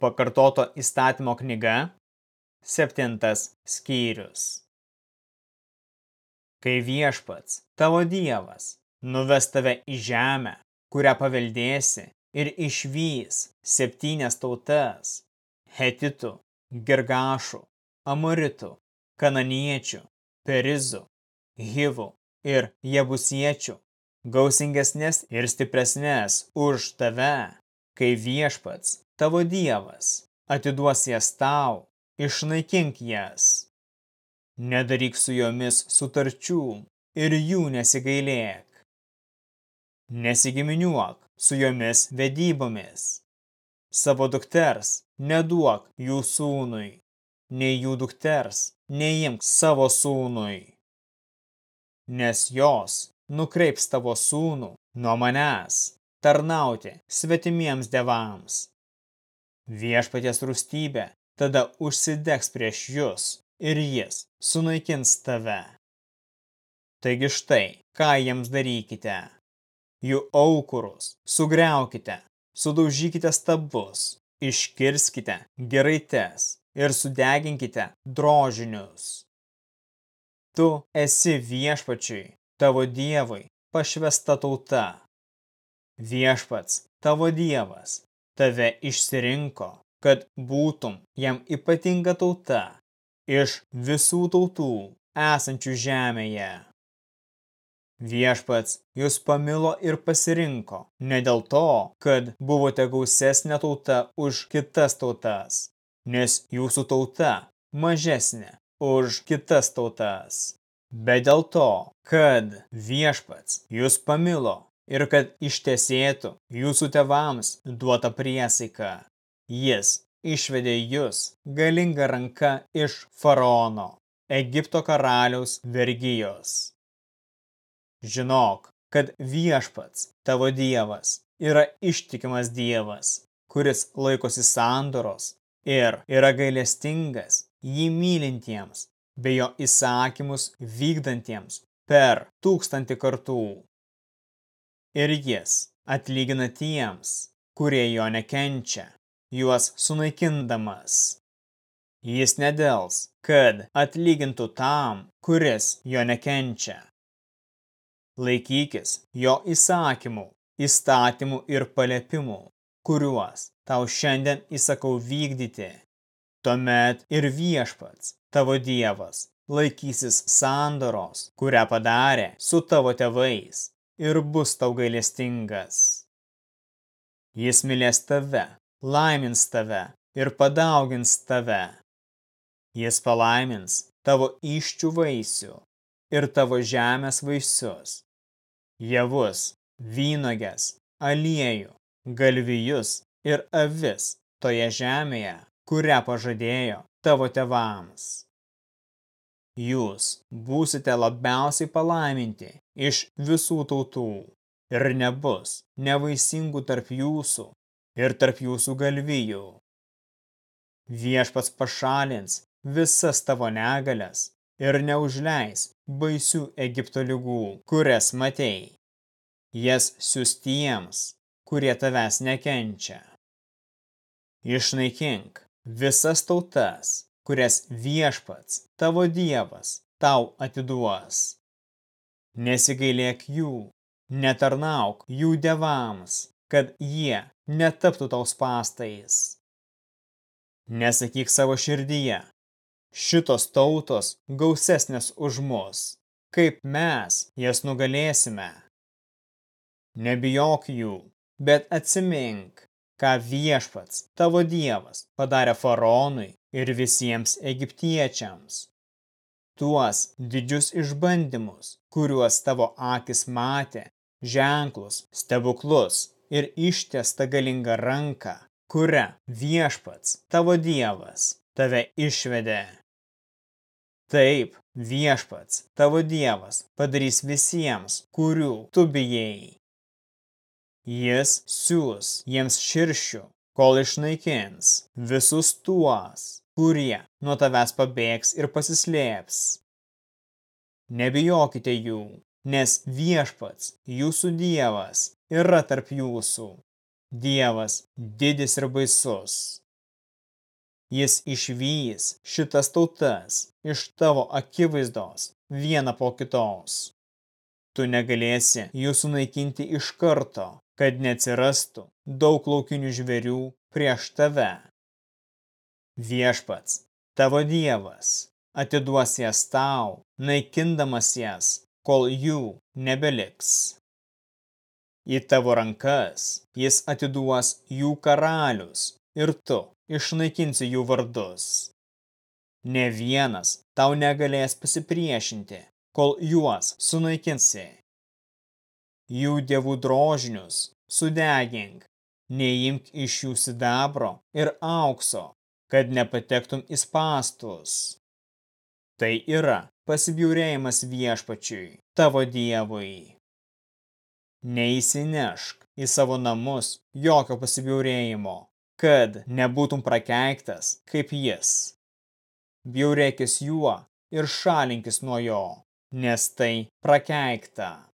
Pakartoto įstatymo knyga, septintas skyrius. Kai viešpats, tavo dievas, nuves tave į žemę, kurią paveldėsi ir išvys septynias tautas – hetitų, girgašų, amoritų, kananiečių, perizų, hivų ir jebusiečių, gausingesnės ir stipresnės už tave, kai viešpats tavo dievas, atiduos jas tau, išnaikink jas. Nedaryk su jomis sutarčių ir jų nesigailėk. Nesigiminiuok su jomis vedybomis. Savo dukters neduok jų sūnui, nei jų dukters neimk savo sūnui. Nes jos nukreips tavo sūnų nuo manęs tarnauti svetimiems devams viešpaties rūstybė tada užsidegs prieš jūs ir jis sunaikins tave. Taigi štai, ką jiems darykite. Jų aukurus sugriaukite, sudaužykite stabus, iškirskite geraites ir sudeginkite drožinius. Tu esi viešpačiui, tavo dievui, pašvesta tauta. Viešpats, tavo dievas, tave išsirinko, kad būtum jam ypatinga tauta iš visų tautų esančių žemėje. Viešpats jūs pamilo ir pasirinko ne dėl to, kad buvote gausesnė tauta už kitas tautas, nes jūsų tauta mažesnė už kitas tautas, bet dėl to, kad viešpats jūs pamilo ir kad ištesėtų jūsų tevams duotą priesaiką. Jis išvedė jūs galingą ranką iš faraono, Egipto karaliaus vergijos. Žinok, kad viešpats, tavo dievas, yra ištikimas dievas, kuris laikosi sandoros ir yra gailestingas jį mylintiems bei jo įsakymus vykdantiems per tūkstantį kartų ir jis atlygina tiems, kurie jo nekenčia, juos sunaikindamas. Jis nedels, kad atlygintų tam, kuris jo nekenčia. Laikykis jo įsakymų, įstatymų ir paliepimų, kuriuos tau šiandien įsakau vykdyti. Tuomet ir viešpats, tavo dievas, laikysis sandoros, kurią padarė su tavo tėvais ir bus tau gailestingas. Jis mylės tave, laimins tave ir padaugins tave. Jis palaimins tavo iščių vaisių ir tavo žemės vaisius, javus, vynogės, aliejų, galvijus ir avis toje žemėje, kurią pažadėjo tavo tevams jūs būsite labiausiai palaiminti iš visų tautų ir nebus nevaisingų tarp jūsų ir tarp jūsų galvijų. Viešpats pašalins visas tavo negalias ir neužleis baisių Egipto lygų, kurias matei. Jas siustiems, kurie tavęs nekenčia. Išnaikink visas tautas, kurias viešpats, tavo dievas, tau atiduos. Nesigailėk jų, netarnauk jų devams, kad jie netaptų tau pastais. Nesakyk savo širdyje, šitos tautos gausesnės už mus, kaip mes jas nugalėsime. Nebijok jų, bet atsimink, ką viešpats, tavo dievas, padarė faraonui ir visiems egiptiečiams. Tuos didžius išbandymus, kuriuos tavo akis matė, ženklus, stebuklus ir ištiesta galinga ranka, kuria viešpats, tavo dievas, tave išvedė. Taip, viešpats, tavo dievas, padarys visiems, kurių tu bijai. Jis siūs jiems širšių, kol išnaikins visus tuos, kurie nuo tavęs pabėgs ir pasislėps. Nebijokite jų, nes viešpats, jūsų dievas, yra tarp jūsų. Dievas didis ir baisus. jis išvys šitas tautas iš tavo akivaizdos vieną po kitos. Tu negalėsi jų sunaikinti iš karto, kad neatsirastų daug laukinių žvėrių prieš tave. Viešpats, tavo dievas, atiduos jas tau, naikindamas jas, kol jų nebeliks. Į tavo rankas jis atiduos jų karalius ir tu išnaikinsi jų vardus. Ne vienas tau negalės pasipriešinti, kol juos sunaikinsi. Jų dievų drožinius sudegink, neimk iš jų sidabro ir aukso, kad nepatektum į spastus. Tai yra pasibjaurėjimas viešpačiui, tavo dievui. Neįsinešk į savo namus jokio pasibjaurėjimo, kad nebūtum prakeiktas kaip jis. Bjaurėkis juo ir šalinkis nuo jo, nes tai prakeikta.